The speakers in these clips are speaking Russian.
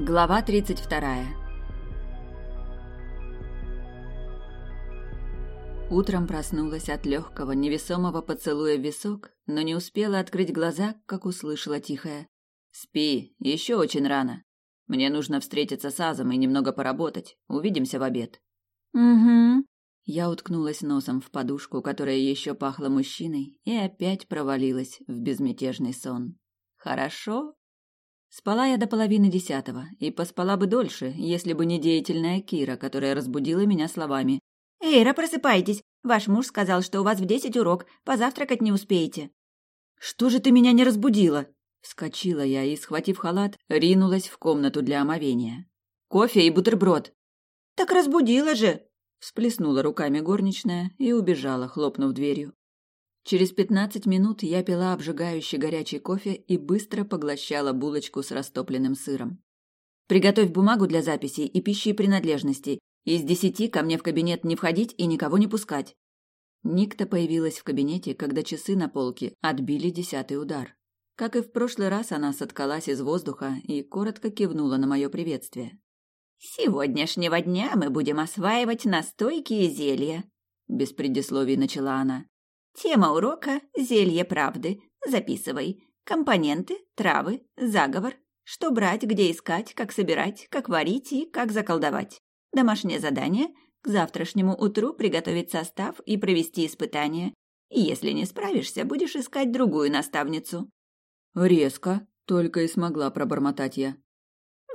Глава 32. Утром проснулась от легкого, невесомого поцелуя в висок, но не успела открыть глаза, как услышала тихое. «Спи, еще очень рано. Мне нужно встретиться с Азом и немного поработать. Увидимся в обед». «Угу». Я уткнулась носом в подушку, которая еще пахла мужчиной, и опять провалилась в безмятежный сон. «Хорошо?» Спала я до половины десятого, и поспала бы дольше, если бы не деятельная Кира, которая разбудила меня словами. «Эйра, просыпайтесь! Ваш муж сказал, что у вас в десять урок, позавтракать не успеете». «Что же ты меня не разбудила?» Вскочила я и, схватив халат, ринулась в комнату для омовения. «Кофе и бутерброд!» «Так разбудила же!» Всплеснула руками горничная и убежала, хлопнув дверью. Через пятнадцать минут я пила обжигающий горячий кофе и быстро поглощала булочку с растопленным сыром. «Приготовь бумагу для записей и пищи и принадлежностей. Из десяти ко мне в кабинет не входить и никого не пускать». Никта появилась в кабинете, когда часы на полке отбили десятый удар. Как и в прошлый раз, она соткалась из воздуха и коротко кивнула на мое приветствие. «С сегодняшнего дня мы будем осваивать настойки и зелья», — без предисловий начала она. Тема урока – зелье правды. Записывай. Компоненты, травы, заговор. Что брать, где искать, как собирать, как варить и как заколдовать. Домашнее задание – к завтрашнему утру приготовить состав и провести испытание. И если не справишься, будешь искать другую наставницу. Резко, только и смогла пробормотать я.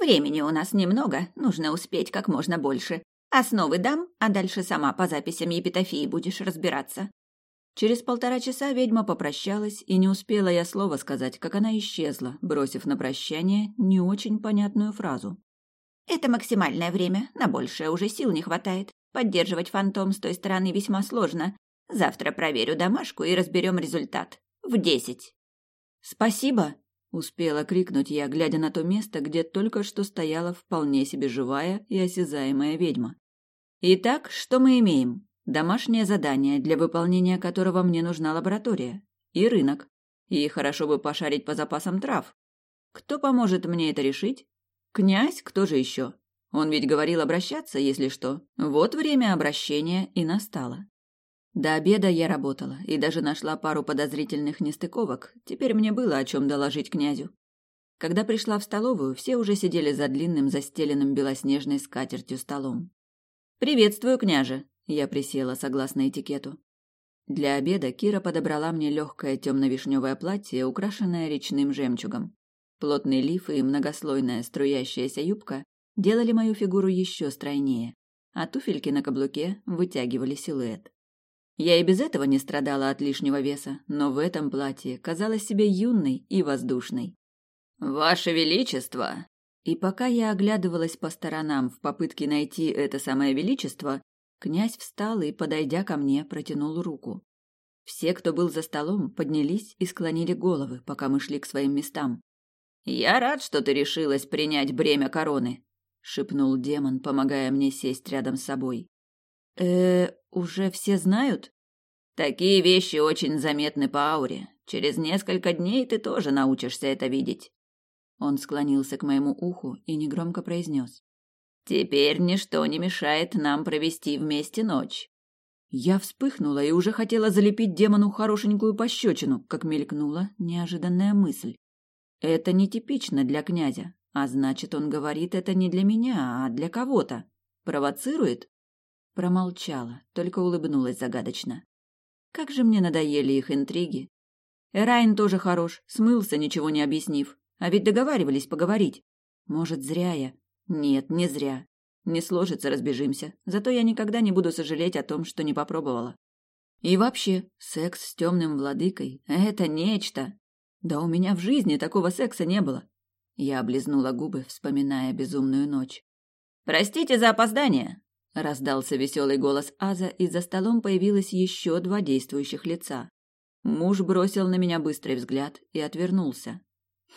Времени у нас немного, нужно успеть как можно больше. Основы дам, а дальше сама по записям епитофии будешь разбираться. Через полтора часа ведьма попрощалась, и не успела я слова сказать, как она исчезла, бросив на прощание не очень понятную фразу. «Это максимальное время, на большее уже сил не хватает. Поддерживать фантом с той стороны весьма сложно. Завтра проверю домашку и разберем результат. В десять». «Спасибо!» — успела крикнуть я, глядя на то место, где только что стояла вполне себе живая и осязаемая ведьма. «Итак, что мы имеем?» Домашнее задание, для выполнения которого мне нужна лаборатория. И рынок. И хорошо бы пошарить по запасам трав. Кто поможет мне это решить? Князь, кто же еще? Он ведь говорил обращаться, если что. Вот время обращения и настало. До обеда я работала и даже нашла пару подозрительных нестыковок. Теперь мне было о чем доложить князю. Когда пришла в столовую, все уже сидели за длинным застеленным белоснежной скатертью столом. «Приветствую, княже!» Я присела согласно этикету. Для обеда Кира подобрала мне легкое темно-вишневое платье, украшенное речным жемчугом. Плотный лиф и многослойная струящаяся юбка делали мою фигуру еще стройнее, а туфельки на каблуке вытягивали силуэт. Я и без этого не страдала от лишнего веса, но в этом платье казалась себе юной и воздушной. «Ваше Величество!» И пока я оглядывалась по сторонам в попытке найти это самое величество, Князь встал и, подойдя ко мне, протянул руку. Все, кто был за столом, поднялись и склонили головы, пока мы шли к своим местам. «Я рад, что ты решилась принять бремя короны», — шепнул демон, помогая мне сесть рядом с собой. э уже все знают?» «Такие вещи очень заметны по ауре. Через несколько дней ты тоже научишься это видеть». Он склонился к моему уху и негромко произнес. Теперь ничто не мешает нам провести вместе ночь. Я вспыхнула и уже хотела залепить демону хорошенькую пощечину, как мелькнула неожиданная мысль. Это нетипично для князя, а значит, он говорит это не для меня, а для кого-то. Провоцирует? Промолчала, только улыбнулась загадочно. Как же мне надоели их интриги. Эрайн тоже хорош, смылся, ничего не объяснив. А ведь договаривались поговорить. Может, зря я. Нет, не зря. Не сложится, разбежимся. Зато я никогда не буду сожалеть о том, что не попробовала. И вообще, секс с темным владыкой — это нечто. Да у меня в жизни такого секса не было. Я облизнула губы, вспоминая безумную ночь. «Простите за опоздание!» — раздался веселый голос Аза, и за столом появилось еще два действующих лица. Муж бросил на меня быстрый взгляд и отвернулся.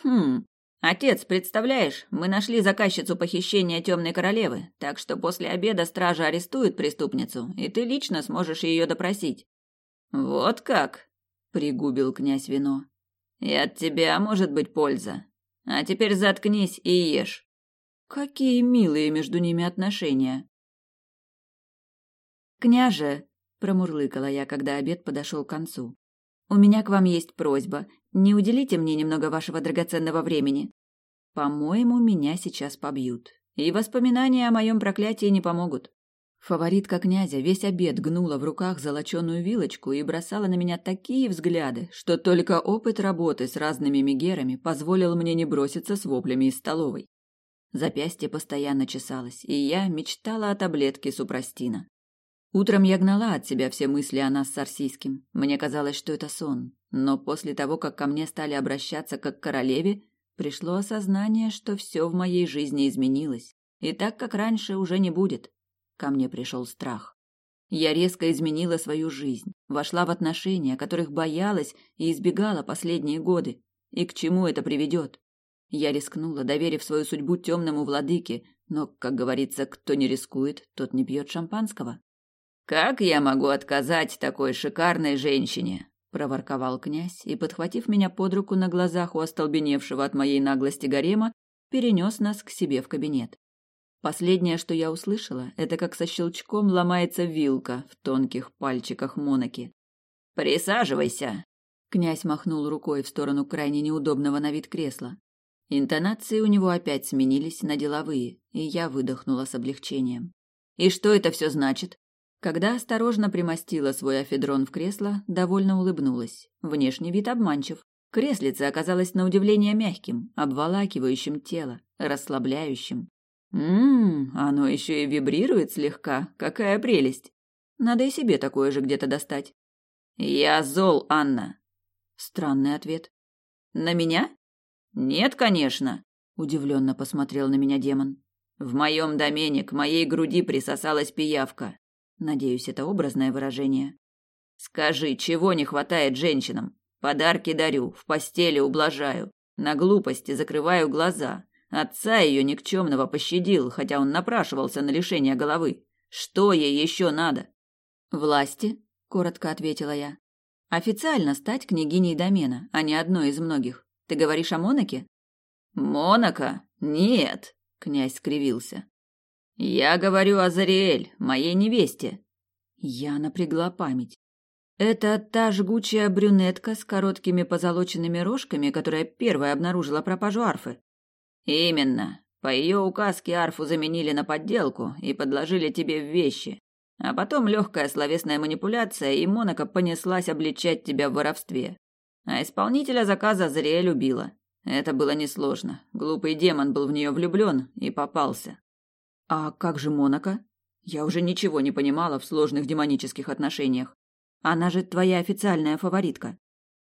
«Хм, «Отец, представляешь, мы нашли заказчицу похищения темной королевы, так что после обеда стража арестует преступницу, и ты лично сможешь ее допросить». «Вот как?» — пригубил князь вино. «И от тебя может быть польза. А теперь заткнись и ешь». Какие милые между ними отношения. «Княже!» – промурлыкала я, когда обед подошел к концу. «У меня к вам есть просьба. Не уделите мне немного вашего драгоценного времени?» «По-моему, меня сейчас побьют. И воспоминания о моем проклятии не помогут». Фаворитка князя весь обед гнула в руках золоченую вилочку и бросала на меня такие взгляды, что только опыт работы с разными мигерами позволил мне не броситься с воплями из столовой. Запястье постоянно чесалось, и я мечтала о таблетке супрастина. Утром я гнала от себя все мысли о нас с Арсийским. Мне казалось, что это сон. Но после того, как ко мне стали обращаться как к королеве, пришло осознание, что все в моей жизни изменилось. И так, как раньше, уже не будет. Ко мне пришел страх. Я резко изменила свою жизнь, вошла в отношения, которых боялась и избегала последние годы. И к чему это приведет? Я рискнула, доверив свою судьбу темному владыке, но, как говорится, кто не рискует, тот не пьет шампанского. Как я могу отказать такой шикарной женщине? проворковал князь и, подхватив меня под руку на глазах у остолбеневшего от моей наглости гарема, перенес нас к себе в кабинет. Последнее, что я услышала, это как со щелчком ломается вилка в тонких пальчиках Монаки. «Присаживайся!» Князь махнул рукой в сторону крайне неудобного на вид кресла. Интонации у него опять сменились на деловые, и я выдохнула с облегчением. «И что это все значит?» Когда осторожно примостила свой афедрон в кресло, довольно улыбнулась. Внешний вид обманчив. Креслице оказалось на удивление мягким, обволакивающим тело, расслабляющим. Ммм, оно еще и вибрирует слегка. Какая прелесть. Надо и себе такое же где-то достать. Я зол, Анна. Странный ответ. На меня? Нет, конечно. Удивленно посмотрел на меня демон. В моем домене к моей груди присосалась пиявка. Надеюсь, это образное выражение. Скажи, чего не хватает женщинам? Подарки дарю, в постели ублажаю, на глупости закрываю глаза. Отца ее никчемного пощадил, хотя он напрашивался на лишение головы. Что ей еще надо? Власти, коротко ответила я. Официально стать княгиней домена, а не одной из многих. Ты говоришь о Монаке? Монако? Нет, князь скривился. Я говорю о Зариэль, моей невесте. Я напрягла память. Это та жгучая брюнетка с короткими позолоченными рожками, которая первая обнаружила пропажу арфы. Именно. По ее указке арфу заменили на подделку и подложили тебе в вещи. А потом легкая словесная манипуляция, и Монако понеслась обличать тебя в воровстве. А исполнителя заказа Зариэль любила. Это было несложно. Глупый демон был в нее влюблен и попался. А как же Монако? Я уже ничего не понимала в сложных демонических отношениях. Она же твоя официальная фаворитка.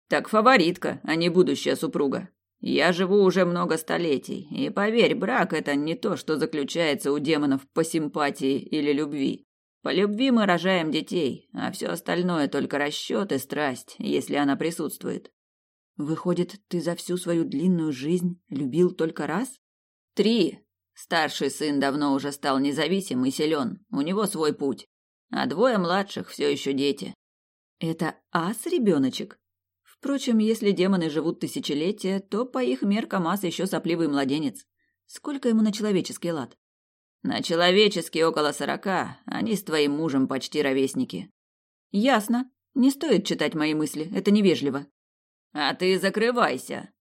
Так фаворитка, а не будущая супруга. Я живу уже много столетий, и поверь, брак это не то, что заключается у демонов по симпатии или любви. По любви мы рожаем детей, а все остальное только расчет и страсть, если она присутствует. Выходит, ты за всю свою длинную жизнь любил только раз? Три, Старший сын давно уже стал независим и силен, у него свой путь. А двое младших все еще дети. Это ас ребеночек? Впрочем, если демоны живут тысячелетия, то по их меркам ас еще сопливый младенец. Сколько ему на человеческий лад? На человеческий около сорока, они с твоим мужем почти ровесники. Ясно. Не стоит читать мои мысли, это невежливо. А ты закрывайся,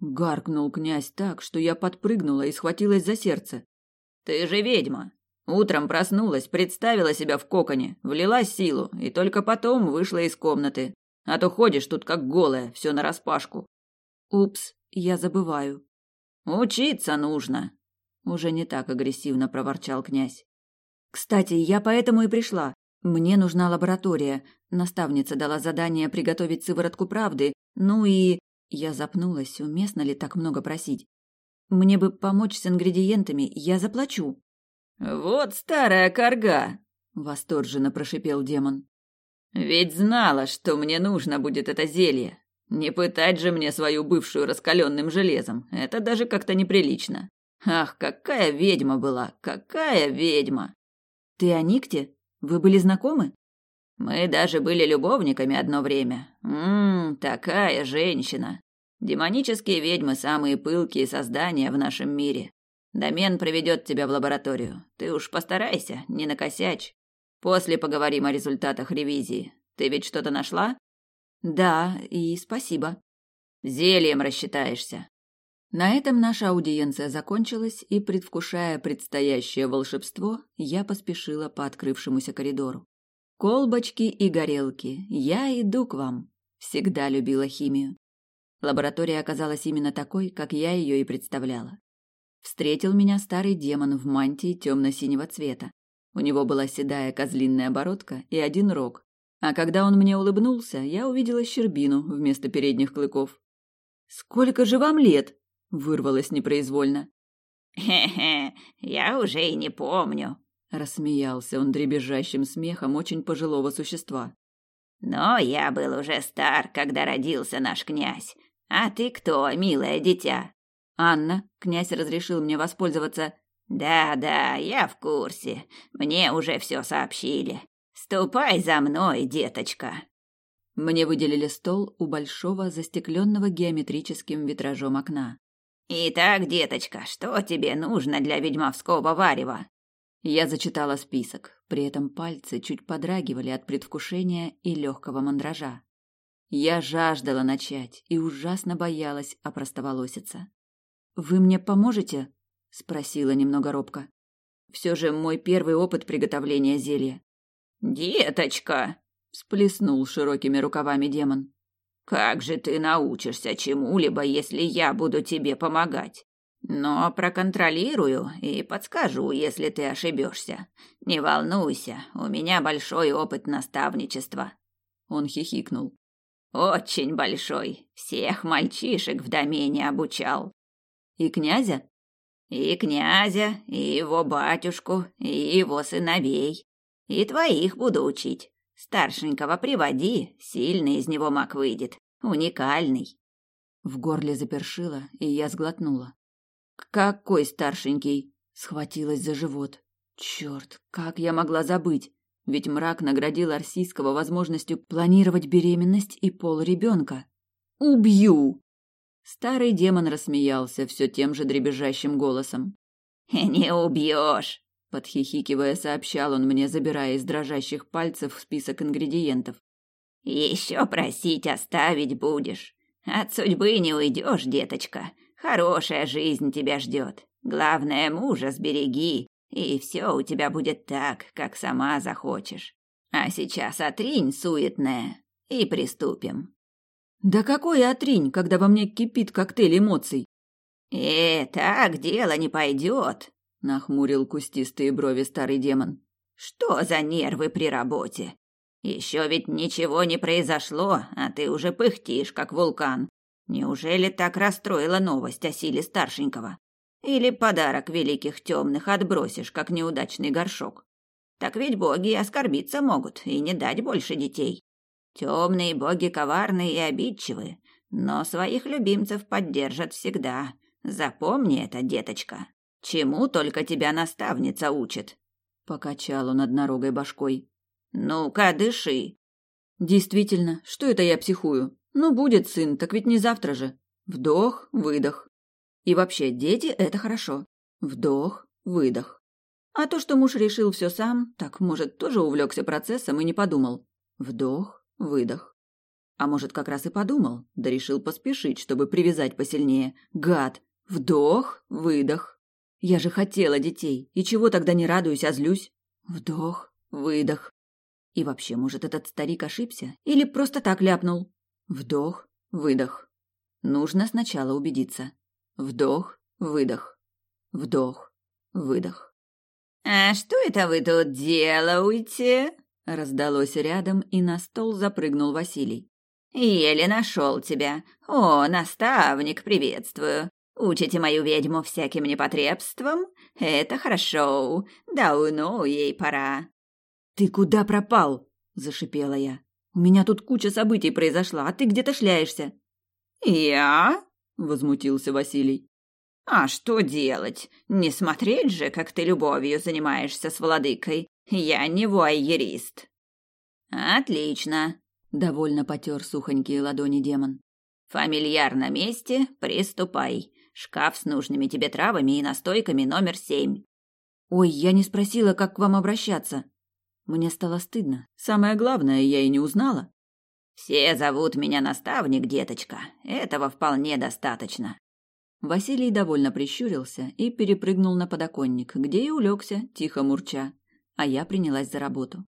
Гаркнул князь так, что я подпрыгнула и схватилась за сердце. «Ты же ведьма! Утром проснулась, представила себя в коконе, влила силу и только потом вышла из комнаты. А то ходишь тут как голая, все нараспашку». «Упс, я забываю». «Учиться нужно», — уже не так агрессивно проворчал князь. «Кстати, я поэтому и пришла. Мне нужна лаборатория. Наставница дала задание приготовить сыворотку правды, ну и я запнулась, уместно ли так много просить. Мне бы помочь с ингредиентами, я заплачу. Вот старая корга, восторженно прошипел демон. Ведь знала, что мне нужно будет это зелье. Не пытать же мне свою бывшую раскаленным железом. Это даже как-то неприлично. Ах, какая ведьма была, какая ведьма. Ты о Никте? Вы были знакомы? Мы даже были любовниками одно время. Ммм, такая женщина. Демонические ведьмы самые пылкие создания в нашем мире. Домен проведет тебя в лабораторию. Ты уж постарайся, не накосячь. После поговорим о результатах ревизии. Ты ведь что-то нашла? Да, и спасибо. Зельем рассчитаешься. На этом наша аудиенция закончилась, и, предвкушая предстоящее волшебство, я поспешила по открывшемуся коридору. Колбочки и горелки, я иду к вам. Всегда любила химию. Лаборатория оказалась именно такой, как я ее и представляла. Встретил меня старый демон в мантии темно-синего цвета. У него была седая козлиная бородка и один рог. А когда он мне улыбнулся, я увидела щербину вместо передних клыков. «Сколько же вам лет?» — вырвалось непроизвольно. «Хе-хе, я уже и не помню», — рассмеялся он дребезжащим смехом очень пожилого существа. «Но я был уже стар, когда родился наш князь. А ты кто, милое дитя?» «Анна, князь разрешил мне воспользоваться...» «Да-да, я в курсе. Мне уже все сообщили. Ступай за мной, деточка». Мне выделили стол у большого застекленного геометрическим витражом окна. «Итак, деточка, что тебе нужно для ведьмовского варева?» Я зачитала список, при этом пальцы чуть подрагивали от предвкушения и легкого мандража. Я жаждала начать и ужасно боялась опростоволоситься. «Вы мне поможете?» — спросила немного робко. «Все же мой первый опыт приготовления зелья». «Деточка!» — всплеснул широкими рукавами демон. «Как же ты научишься чему-либо, если я буду тебе помогать? Но проконтролирую и подскажу, если ты ошибешься. Не волнуйся, у меня большой опыт наставничества». Он хихикнул. «Очень большой. Всех мальчишек в домене обучал. И князя? И князя, и его батюшку, и его сыновей. И твоих буду учить. Старшенького приводи, сильный из него маг выйдет. Уникальный. В горле запершило, и я сглотнула. Какой старшенький? Схватилась за живот. Черт, как я могла забыть? Ведь мрак наградил Арсийского возможностью планировать беременность и пол ребенка. Убью! Старый демон рассмеялся все тем же дребезжащим голосом. «Не убьешь!» — подхихикивая, сообщал он мне, забирая из дрожащих пальцев список ингредиентов. «Еще просить оставить будешь. От судьбы не уйдешь, деточка. Хорошая жизнь тебя ждет. Главное, мужа сбереги, и все у тебя будет так, как сама захочешь. А сейчас отринь суетное и приступим». Да какой отринь, когда во мне кипит коктейль эмоций? Э, так дело не пойдет, нахмурил кустистые брови старый демон. Что за нервы при работе? Еще ведь ничего не произошло, а ты уже пыхтишь, как вулкан. Неужели так расстроила новость о силе старшенького? Или подарок великих темных отбросишь, как неудачный горшок? Так ведь боги оскорбиться могут и не дать больше детей. Темные боги коварны и обидчивы, но своих любимцев поддержат всегда. Запомни это, деточка. Чему только тебя наставница учит. Покачал он однорогой башкой. Ну-ка, дыши. Действительно, что это я психую? Ну, будет сын, так ведь не завтра же. Вдох, выдох. И вообще, дети — это хорошо. Вдох, выдох. А то, что муж решил все сам, так, может, тоже увлекся процессом и не подумал. Вдох, Выдох. А может, как раз и подумал, да решил поспешить, чтобы привязать посильнее. Гад! Вдох, выдох. Я же хотела детей. И чего тогда не радуюсь, а злюсь? Вдох, выдох. И вообще, может, этот старик ошибся? Или просто так ляпнул? Вдох, выдох. Нужно сначала убедиться. Вдох, выдох. Вдох, выдох. «А что это вы тут делаете?» Раздалось рядом, и на стол запрыгнул Василий. «Еле нашел тебя. О, наставник, приветствую. Учите мою ведьму всяким непотребствам? Это хорошо. Давно ей пора». «Ты куда пропал?» – зашипела я. «У меня тут куча событий произошла, а ты где-то шляешься». «Я?» – возмутился Василий. «А что делать? Не смотреть же, как ты любовью занимаешься с владыкой. Я не вуайерист. Отлично, довольно потер сухонькие ладони демон. Фамильяр на месте, приступай. шкаф с нужными тебе травами и настойками номер семь. Ой, я не спросила, как к вам обращаться. Мне стало стыдно. Самое главное, я и не узнала. Все зовут меня наставник, деточка. Этого вполне достаточно. Василий довольно прищурился и перепрыгнул на подоконник, где и улегся, тихо мурча, а я принялась за работу.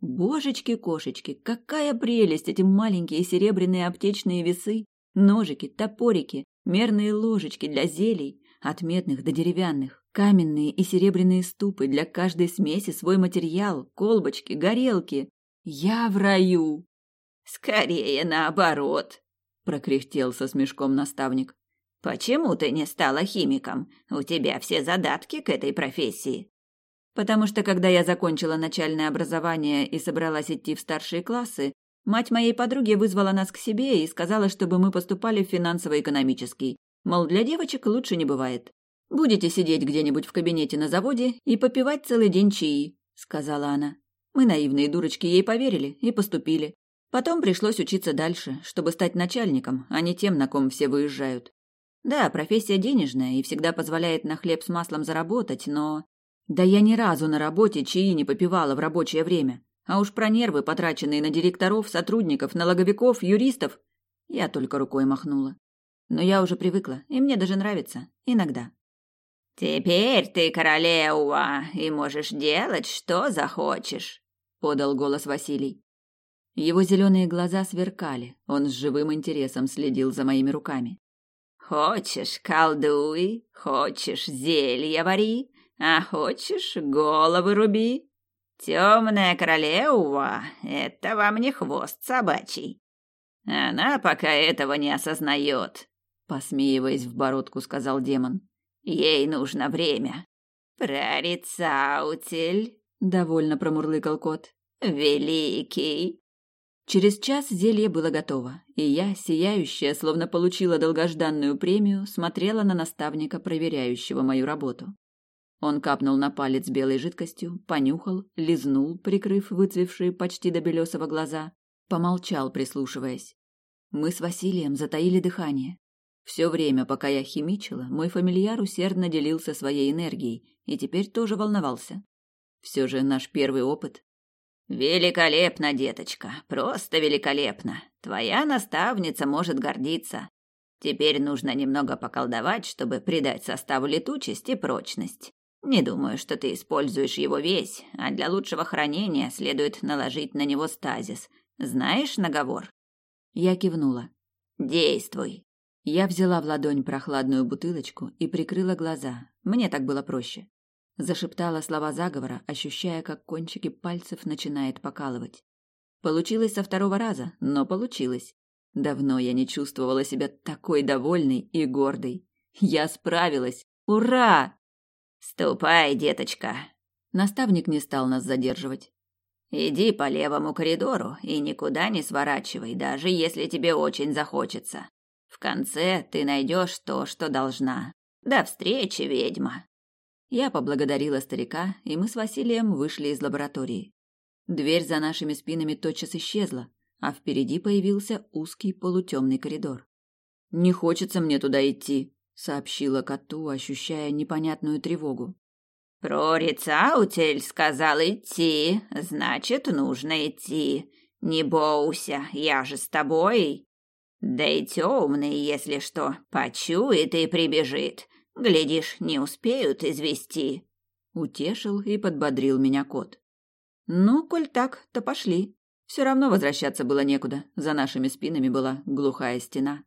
Божечки-кошечки, какая прелесть эти маленькие серебряные аптечные весы, ножики, топорики, мерные ложечки для зелий, от медных до деревянных, каменные и серебряные ступы для каждой смеси свой материал, колбочки, горелки. Я в раю. Скорее наоборот, прокряхтел со смешком наставник. Почему ты не стала химиком? У тебя все задатки к этой профессии. Потому что когда я закончила начальное образование и собралась идти в старшие классы, мать моей подруги вызвала нас к себе и сказала, чтобы мы поступали в финансово-экономический. Мол, для девочек лучше не бывает. Будете сидеть где-нибудь в кабинете на заводе и попивать целый день чаи, сказала она. Мы наивные дурочки ей поверили и поступили. Потом пришлось учиться дальше, чтобы стать начальником, а не тем, на ком все выезжают. Да, профессия денежная и всегда позволяет на хлеб с маслом заработать, но... Да я ни разу на работе чаи не попивала в рабочее время. А уж про нервы, потраченные на директоров, сотрудников, налоговиков, юристов, я только рукой махнула. Но я уже привыкла, и мне даже нравится. Иногда. «Теперь ты королева, и можешь делать, что захочешь», — подал голос Василий. Его зеленые глаза сверкали, он с живым интересом следил за моими руками. Хочешь, колдуй, хочешь, зелья вари, а хочешь, головы руби. Темная королева — это вам не хвост собачий. Она пока этого не осознает, — посмеиваясь в бородку, сказал демон. Ей нужно время. Прорицаутель, — довольно промурлыкал кот. Великий, Через час зелье было готово, и я, сияющая, словно получила долгожданную премию, смотрела на наставника, проверяющего мою работу. Он капнул на палец белой жидкостью, понюхал, лизнул, прикрыв выцвевшие почти до белесого глаза, помолчал, прислушиваясь. Мы с Василием затаили дыхание. Все время, пока я химичила, мой фамильяр усердно делился своей энергией и теперь тоже волновался. Все же наш первый опыт, Великолепно, деточка, просто великолепно. Твоя наставница может гордиться. Теперь нужно немного поколдовать, чтобы придать составу летучесть и прочность. Не думаю, что ты используешь его весь, а для лучшего хранения следует наложить на него стазис. Знаешь наговор? Я кивнула. Действуй. Я взяла в ладонь прохладную бутылочку и прикрыла глаза. Мне так было проще. Зашептала слова заговора, ощущая, как кончики пальцев начинает покалывать. Получилось со второго раза, но получилось. Давно я не чувствовала себя такой довольной и гордой. Я справилась! Ура! Ступай, деточка. Наставник не стал нас задерживать. Иди по левому коридору и никуда не сворачивай, даже если тебе очень захочется. В конце ты найдешь то, что должна. До встречи, ведьма. Я поблагодарила старика, и мы с Василием вышли из лаборатории. Дверь за нашими спинами тотчас исчезла, а впереди появился узкий полутемный коридор. «Не хочется мне туда идти», — сообщила коту, ощущая непонятную тревогу. «Прорицаутель сказал идти, значит, нужно идти. Не бойся, я же с тобой. Да и темный, если что, почует и прибежит. Глядишь, не успеют извести. Утешил и подбодрил меня кот. Ну, коль так, то пошли. Все равно возвращаться было некуда. За нашими спинами была глухая стена.